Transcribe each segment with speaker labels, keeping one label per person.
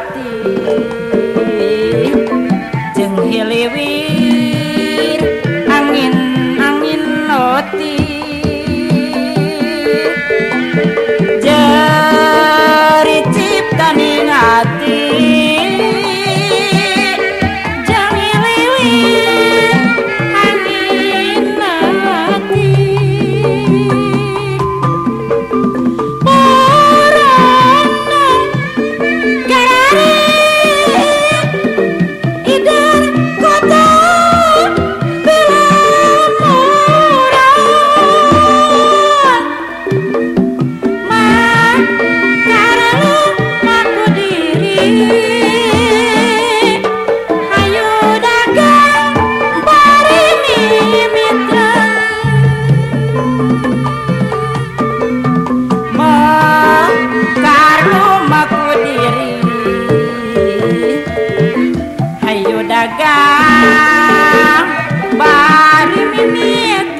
Speaker 1: Bhakti. dagang bari mimiti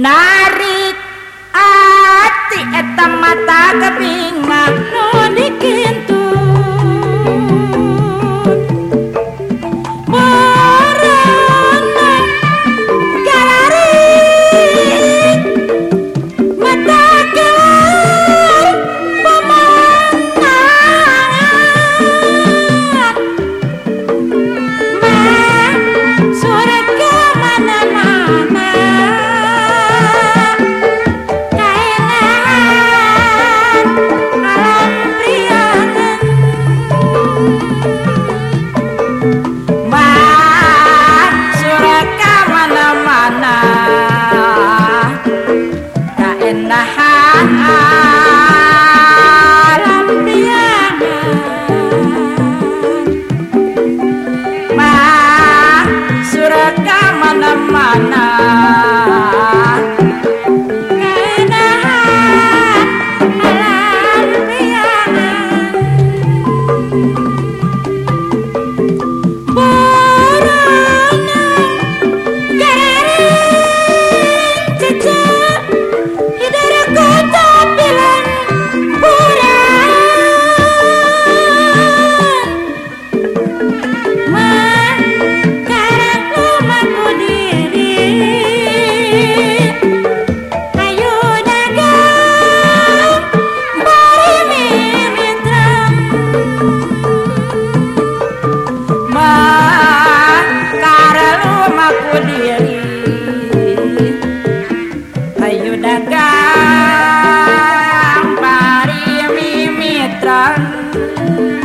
Speaker 1: narik ati eta mata keping makna man.